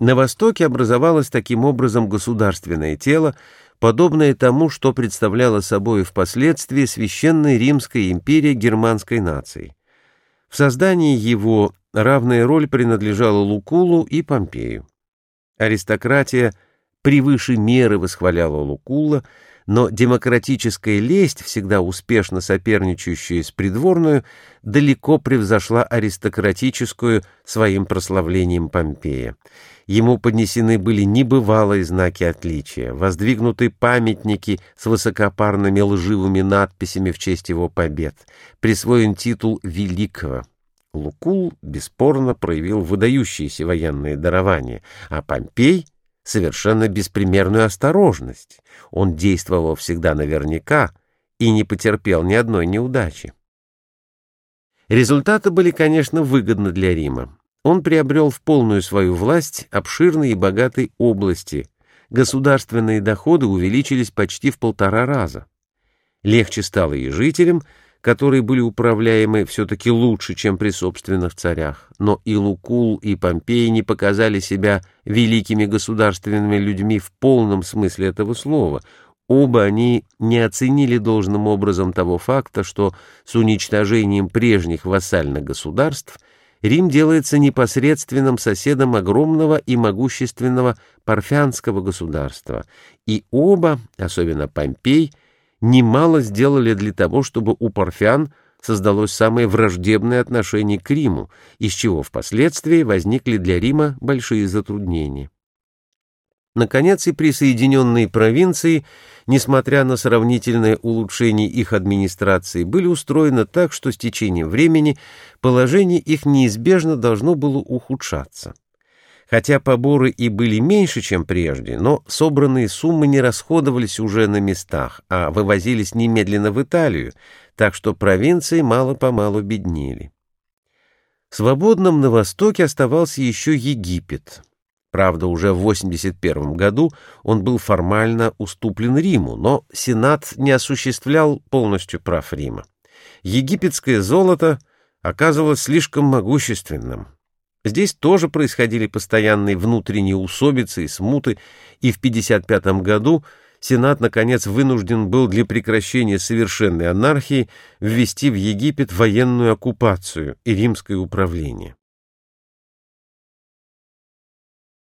На Востоке образовалось таким образом государственное тело, подобное тому, что представляла собой впоследствии Священная Римская империя германской нации. В создании его равная роль принадлежала Лукулу и Помпею. Аристократия превыше меры восхваляла Лукула, но демократическая лесть, всегда успешно соперничающая с придворную, далеко превзошла аристократическую своим прославлением Помпея. Ему поднесены были небывалые знаки отличия, воздвигнуты памятники с высокопарными лживыми надписями в честь его побед, присвоен титул «Великого». Лукул бесспорно проявил выдающиеся военные дарования, а Помпей — совершенно беспримерную осторожность. Он действовал всегда наверняка и не потерпел ни одной неудачи. Результаты были, конечно, выгодны для Рима. Он приобрел в полную свою власть обширные и богатые области, государственные доходы увеличились почти в полтора раза. Легче стало и жителям, которые были управляемы все-таки лучше, чем при собственных царях. Но и Лукул, и Помпей не показали себя великими государственными людьми в полном смысле этого слова. Оба они не оценили должным образом того факта, что с уничтожением прежних вассальных государств Рим делается непосредственным соседом огромного и могущественного парфянского государства, и оба, особенно Помпей, немало сделали для того, чтобы у парфян создалось самое враждебное отношение к Риму, из чего впоследствии возникли для Рима большие затруднения. Наконец, и присоединенные провинции, несмотря на сравнительное улучшение их администрации, были устроены так, что с течением времени положение их неизбежно должно было ухудшаться. Хотя поборы и были меньше, чем прежде, но собранные суммы не расходовались уже на местах, а вывозились немедленно в Италию, так что провинции мало-помалу беднели. Свободным на востоке оставался еще Египет. Правда, уже в 81 году он был формально уступлен Риму, но Сенат не осуществлял полностью прав Рима. Египетское золото оказывалось слишком могущественным. Здесь тоже происходили постоянные внутренние усобицы и смуты, и в 55 году Сенат, наконец, вынужден был для прекращения совершенной анархии ввести в Египет военную оккупацию и римское управление.